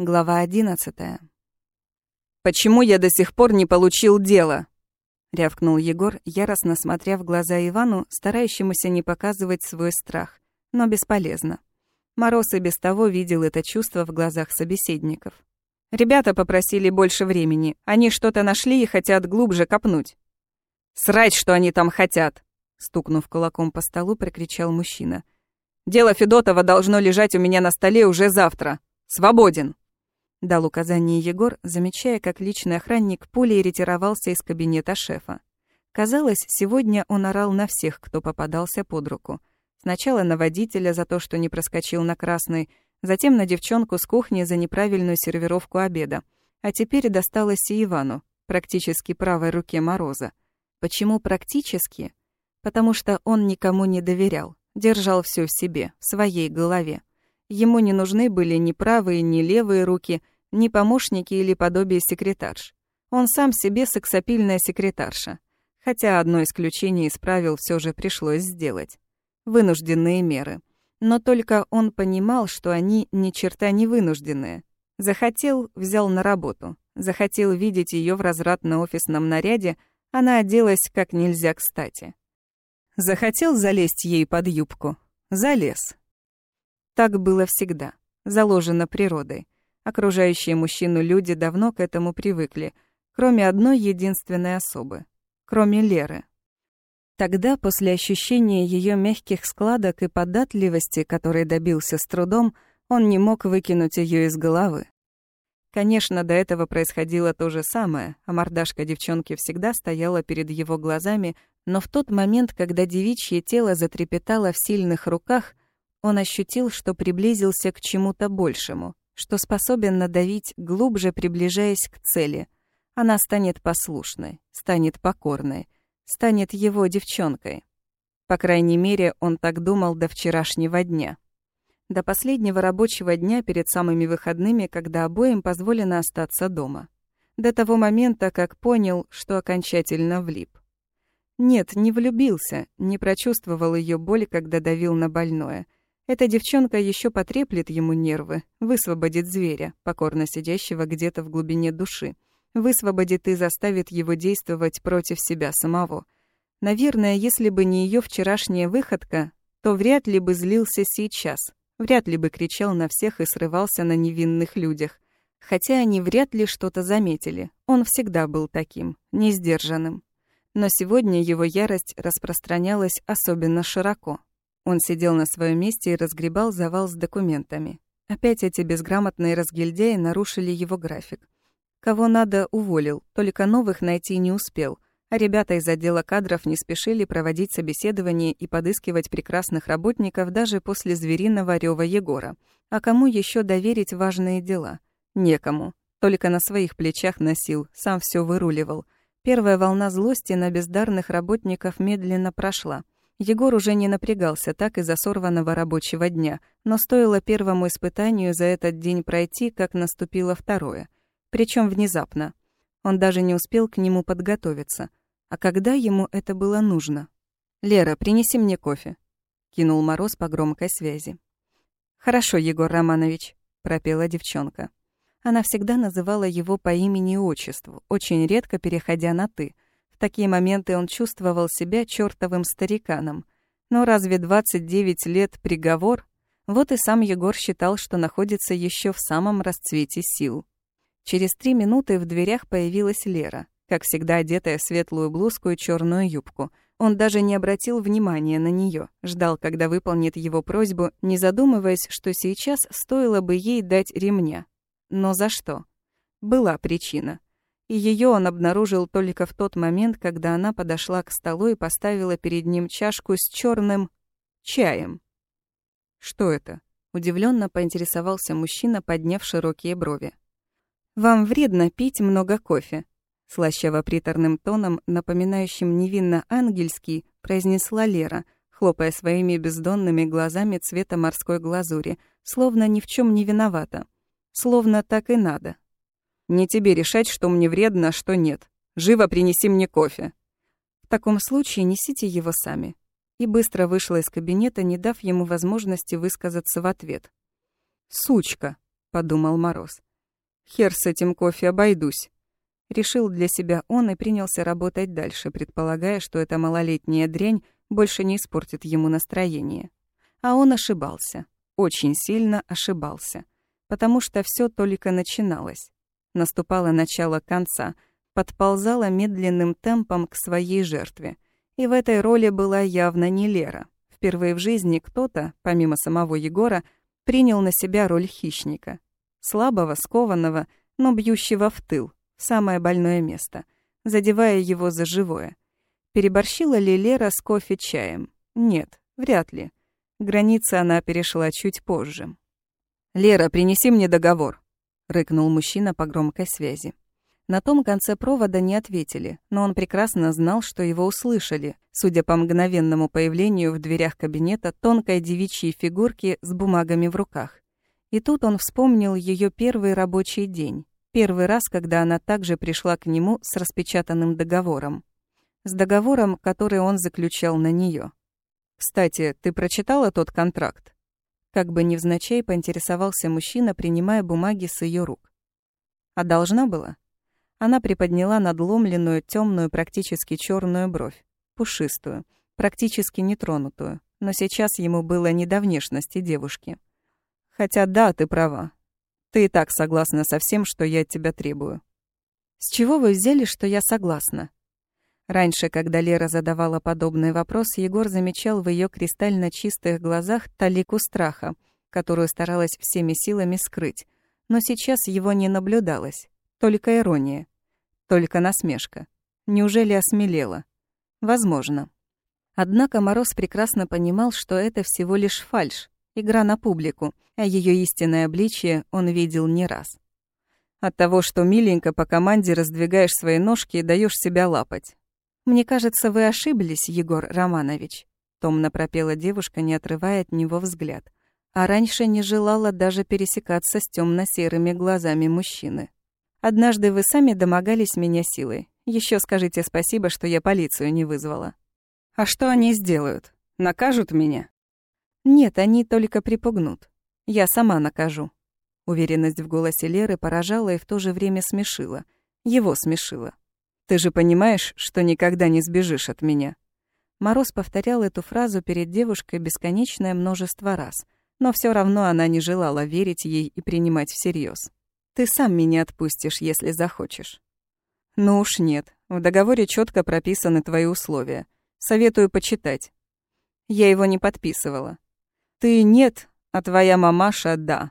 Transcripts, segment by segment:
Глава одиннадцатая. «Почему я до сих пор не получил дело?» — рявкнул Егор, яростно смотря в глаза Ивану, старающемуся не показывать свой страх. Но бесполезно. Мороз и без того видел это чувство в глазах собеседников. Ребята попросили больше времени. Они что-то нашли и хотят глубже копнуть. «Срать, что они там хотят!» Стукнув кулаком по столу, прокричал мужчина. «Дело Федотова должно лежать у меня на столе уже завтра. Свободен!» Дал указание Егор, замечая, как личный охранник пулей ретировался из кабинета шефа. Казалось, сегодня он орал на всех, кто попадался под руку. Сначала на водителя за то, что не проскочил на красный, затем на девчонку с кухни за неправильную сервировку обеда. А теперь досталось и Ивану, практически правой руке Мороза. Почему практически? Потому что он никому не доверял, держал все в себе, в своей голове. Ему не нужны были ни правые, ни левые руки, ни помощники или подобие секретарш. Он сам себе сексапильная секретарша. Хотя одно исключение из правил все же пришлось сделать. Вынужденные меры. Но только он понимал, что они ни черта не вынужденные. Захотел — взял на работу. Захотел видеть ее в развратно-офисном наряде, она оделась как нельзя кстати. Захотел залезть ей под юбку. Залез. Так было всегда, заложено природой. Окружающие мужчину люди давно к этому привыкли, кроме одной единственной особы, кроме Леры. Тогда, после ощущения ее мягких складок и податливости, которой добился с трудом, он не мог выкинуть ее из головы. Конечно, до этого происходило то же самое, а мордашка девчонки всегда стояла перед его глазами, но в тот момент, когда девичье тело затрепетало в сильных руках, он ощутил, что приблизился к чему-то большему, что способен надавить, глубже приближаясь к цели. Она станет послушной, станет покорной, станет его девчонкой. По крайней мере, он так думал до вчерашнего дня. До последнего рабочего дня перед самыми выходными, когда обоим позволено остаться дома. До того момента, как понял, что окончательно влип. Нет, не влюбился, не прочувствовал ее боль, когда давил на больное — эта девчонка еще потреплет ему нервы, высвободит зверя, покорно сидящего где-то в глубине души. Высвободит и заставит его действовать против себя самого. Наверное, если бы не ее вчерашняя выходка, то вряд ли бы злился сейчас. Вряд ли бы кричал на всех и срывался на невинных людях. Хотя они вряд ли что-то заметили. Он всегда был таким, несдержанным. Но сегодня его ярость распространялась особенно широко. Он сидел на своем месте и разгребал завал с документами. Опять эти безграмотные разгильдяи нарушили его график. Кого надо, уволил, только новых найти не успел, а ребята из отдела кадров не спешили проводить собеседование и подыскивать прекрасных работников даже после звериного рёва Егора. А кому еще доверить важные дела? Некому. Только на своих плечах носил, сам все выруливал. Первая волна злости на бездарных работников медленно прошла — Егор уже не напрягался так из-за сорванного рабочего дня, но стоило первому испытанию за этот день пройти, как наступило второе. Причем внезапно. Он даже не успел к нему подготовиться. А когда ему это было нужно? «Лера, принеси мне кофе», — кинул Мороз по громкой связи. «Хорошо, Егор Романович», — пропела девчонка. Она всегда называла его по имени и отчеству, очень редко переходя на «ты», в такие моменты он чувствовал себя чертовым стариканом. Но разве 29 лет приговор? Вот и сам Егор считал, что находится еще в самом расцвете сил. Через три минуты в дверях появилась Лера, как всегда одетая в светлую блузку и черную юбку. Он даже не обратил внимания на нее, ждал, когда выполнит его просьбу, не задумываясь, что сейчас стоило бы ей дать ремня. Но за что? Была причина и ее он обнаружил только в тот момент, когда она подошла к столу и поставила перед ним чашку с черным чаем. «Что это?» — удивленно поинтересовался мужчина, подняв широкие брови. «Вам вредно пить много кофе», — слащаво-приторным тоном, напоминающим невинно ангельский, произнесла Лера, хлопая своими бездонными глазами цвета морской глазури, словно ни в чем не виновата. Словно так и надо. Не тебе решать, что мне вредно, а что нет. Живо принеси мне кофе. В таком случае несите его сами. И быстро вышла из кабинета, не дав ему возможности высказаться в ответ. «Сучка», — подумал Мороз. Хер с этим кофе обойдусь. Решил для себя он и принялся работать дальше, предполагая, что эта малолетняя дрянь больше не испортит ему настроение. А он ошибался. Очень сильно ошибался. Потому что все только начиналось. Наступало начало конца, подползала медленным темпом к своей жертве. И в этой роли была явно не Лера. Впервые в жизни кто-то, помимо самого Егора, принял на себя роль хищника. Слабого, скованного, но бьющего в тыл, в самое больное место, задевая его за живое. Переборщила ли Лера с кофе-чаем? Нет, вряд ли. Границы она перешла чуть позже. «Лера, принеси мне договор», — рыкнул мужчина по громкой связи. На том конце провода не ответили, но он прекрасно знал, что его услышали, судя по мгновенному появлению в дверях кабинета тонкой девичьей фигурки с бумагами в руках. И тут он вспомнил ее первый рабочий день. Первый раз, когда она также пришла к нему с распечатанным договором. С договором, который он заключал на нее. «Кстати, ты прочитала тот контракт?» Как бы невзначай поинтересовался мужчина, принимая бумаги с ее рук. «А должна была?» Она приподняла надломленную, темную, практически черную бровь, пушистую, практически нетронутую, но сейчас ему было не до внешности девушки. «Хотя да, ты права. Ты и так согласна со всем, что я от тебя требую». «С чего вы взяли, что я согласна?» Раньше, когда Лера задавала подобный вопрос, Егор замечал в ее кристально чистых глазах талику страха, которую старалась всеми силами скрыть. Но сейчас его не наблюдалось. Только ирония. Только насмешка. Неужели осмелела? Возможно. Однако Мороз прекрасно понимал, что это всего лишь фальшь, игра на публику, а ее истинное обличие он видел не раз. От того, что миленько по команде раздвигаешь свои ножки и даешь себя лапать. «Мне кажется, вы ошиблись, Егор Романович», — томно пропела девушка, не отрывая от него взгляд. А раньше не желала даже пересекаться с темно серыми глазами мужчины. «Однажды вы сами домогались меня силой. Еще скажите спасибо, что я полицию не вызвала». «А что они сделают? Накажут меня?» «Нет, они только припугнут. Я сама накажу». Уверенность в голосе Леры поражала и в то же время смешила. Его смешила. Ты же понимаешь, что никогда не сбежишь от меня». Мороз повторял эту фразу перед девушкой бесконечное множество раз, но все равно она не желала верить ей и принимать всерьез. «Ты сам меня отпустишь, если захочешь». «Ну уж нет. В договоре четко прописаны твои условия. Советую почитать». Я его не подписывала. «Ты нет, а твоя мамаша — да».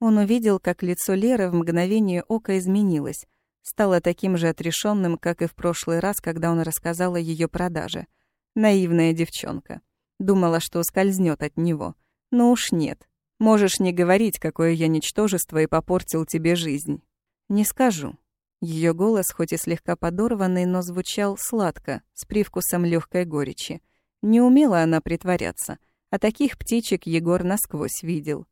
Он увидел, как лицо Леры в мгновение ока изменилось, стала таким же отрешенным, как и в прошлый раз, когда он рассказал о ее продаже. Наивная девчонка. Думала, что ускользнет от него. Но уж нет. Можешь не говорить, какое я ничтожество и попортил тебе жизнь. Не скажу. Ее голос, хоть и слегка подорванный, но звучал сладко, с привкусом легкой горечи. Не умела она притворяться, а таких птичек Егор насквозь видел.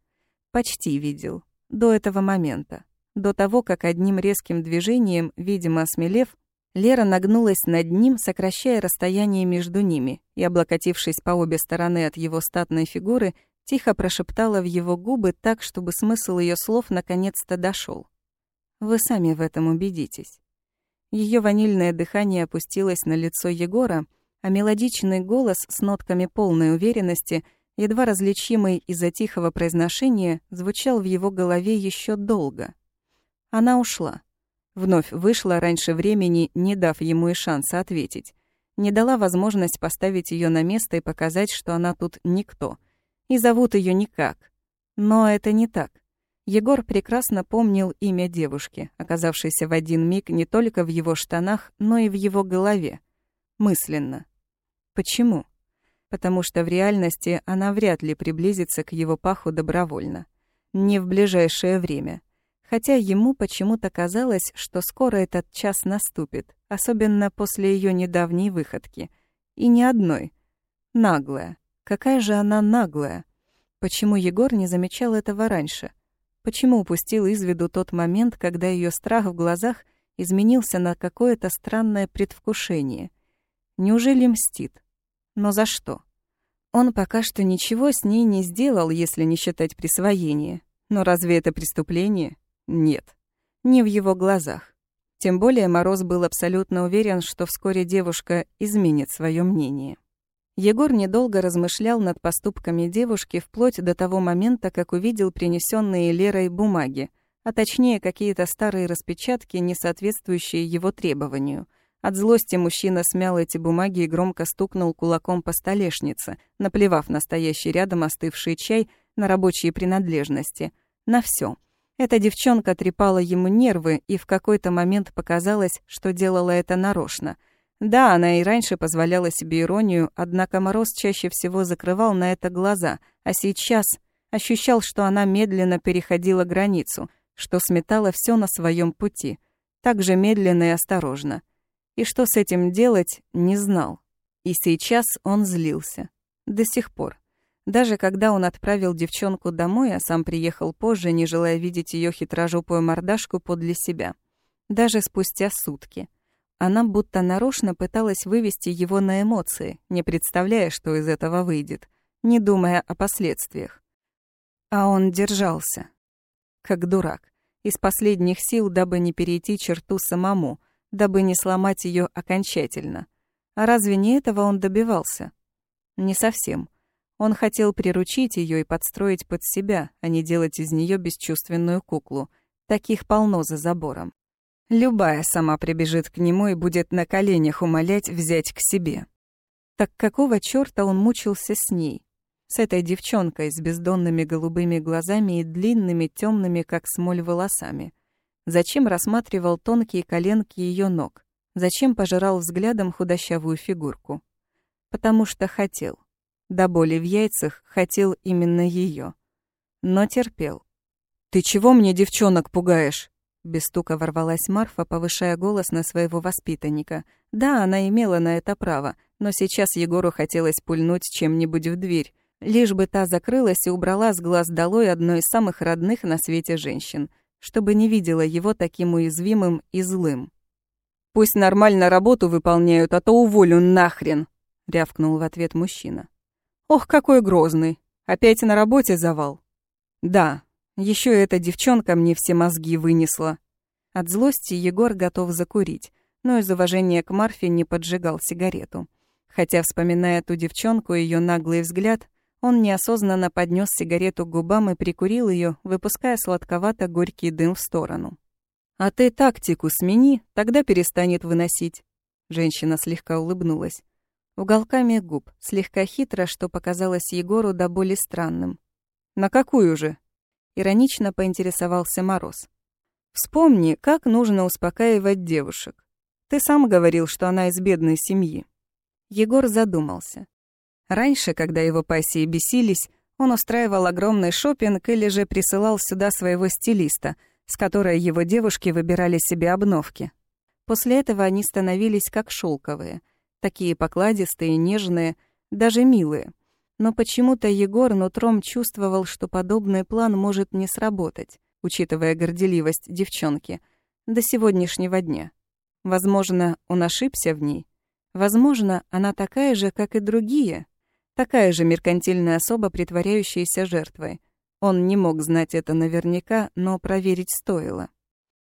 Почти видел. До этого момента. До того, как одним резким движением, видимо осмелев, Лера нагнулась над ним, сокращая расстояние между ними, и, облокотившись по обе стороны от его статной фигуры, тихо прошептала в его губы так, чтобы смысл ее слов наконец-то дошел. «Вы сами в этом убедитесь». Ее ванильное дыхание опустилось на лицо Егора, а мелодичный голос с нотками полной уверенности, едва различимый из-за тихого произношения, звучал в его голове еще долго — она ушла. Вновь вышла раньше времени, не дав ему и шанса ответить. Не дала возможность поставить ее на место и показать, что она тут никто. И зовут ее никак. Но это не так. Егор прекрасно помнил имя девушки, оказавшейся в один миг не только в его штанах, но и в его голове. Мысленно. Почему? Потому что в реальности она вряд ли приблизится к его паху добровольно. Не в ближайшее время хотя ему почему-то казалось, что скоро этот час наступит, особенно после ее недавней выходки. И ни одной. Наглая. Какая же она наглая. Почему Егор не замечал этого раньше? Почему упустил из виду тот момент, когда ее страх в глазах изменился на какое-то странное предвкушение? Неужели мстит? Но за что? Он пока что ничего с ней не сделал, если не считать присвоение. Но разве это преступление? Нет. ни в его глазах. Тем более Мороз был абсолютно уверен, что вскоре девушка изменит свое мнение. Егор недолго размышлял над поступками девушки вплоть до того момента, как увидел принесенные Лерой бумаги, а точнее какие-то старые распечатки, не соответствующие его требованию. От злости мужчина смял эти бумаги и громко стукнул кулаком по столешнице, наплевав на стоящий рядом остывший чай, на рабочие принадлежности, на все. Эта девчонка трепала ему нервы, и в какой-то момент показалось, что делала это нарочно — да, она и раньше позволяла себе иронию, однако Мороз чаще всего закрывал на это глаза, а сейчас ощущал, что она медленно переходила границу, что сметала все на своем пути, так же медленно и осторожно. И что с этим делать, не знал. И сейчас он злился. До сих пор. Даже когда он отправил девчонку домой, а сам приехал позже, не желая видеть ее хитрожопую мордашку подле себя. Даже спустя сутки. Она будто нарочно пыталась вывести его на эмоции, не представляя, что из этого выйдет, не думая о последствиях. А он держался. Как дурак. Из последних сил, дабы не перейти черту самому, дабы не сломать ее окончательно. А разве не этого он добивался? Не совсем. Он хотел приручить ее и подстроить под себя, а не делать из нее бесчувственную куклу. Таких полно за забором. Любая сама прибежит к нему и будет на коленях умолять взять к себе. Так какого чёрта он мучился с ней? С этой девчонкой с бездонными голубыми глазами и длинными темными, как смоль, волосами. Зачем рассматривал тонкие коленки ее ног? Зачем пожирал взглядом худощавую фигурку? Потому что хотел. До боли в яйцах хотел именно ее. Но терпел. «Ты чего мне девчонок пугаешь?» Без стука ворвалась Марфа, повышая голос на своего воспитанника. Да, она имела на это право, но сейчас Егору хотелось пульнуть чем-нибудь в дверь, лишь бы та закрылась и убрала с глаз долой одной из самых родных на свете женщин, чтобы не видела его таким уязвимым и злым. «Пусть нормально работу выполняют, а то уволю нахрен!» — рявкнул в ответ мужчина. «Ох, какой грозный! Опять на работе завал!» «Да, еще эта девчонка мне все мозги вынесла. От злости Егор готов закурить, но из уважения к Марфе не поджигал сигарету. Хотя, вспоминая ту девчонку и ее наглый взгляд, он неосознанно поднес сигарету к губам и прикурил ее, выпуская сладковато-горький дым в сторону. «А ты тактику смени, тогда перестанет выносить». Женщина слегка улыбнулась. Уголками губ, слегка хитро, что показалось Егору до боли странным. «На какую же?» Иронично поинтересовался Мороз. «Вспомни, как нужно успокаивать девушек. Ты сам говорил, что она из бедной семьи». Егор задумался. Раньше, когда его пассии бесились, он устраивал огромный шопинг или же присылал сюда своего стилиста, с которой его девушки выбирали себе обновки. После этого они становились как шелковые, такие покладистые, нежные, даже милые — но почему-то Егор нутром чувствовал, что подобный план может не сработать, учитывая горделивость девчонки, до сегодняшнего дня. Возможно, он ошибся в ней. Возможно, она такая же, как и другие. Такая же меркантильная особа, притворяющаяся жертвой. Он не мог знать это наверняка, но проверить стоило.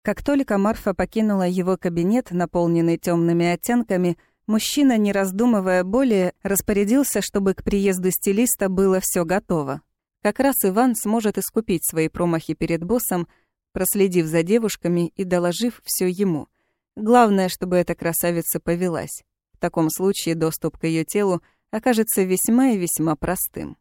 Как только Марфа покинула его кабинет, наполненный темными оттенками, Мужчина, не раздумывая более, распорядился, чтобы к приезду стилиста было все готово. Как раз Иван сможет искупить свои промахи перед боссом, проследив за девушками и доложив все ему. Главное, чтобы эта красавица повелась. В таком случае доступ к ее телу окажется весьма и весьма простым.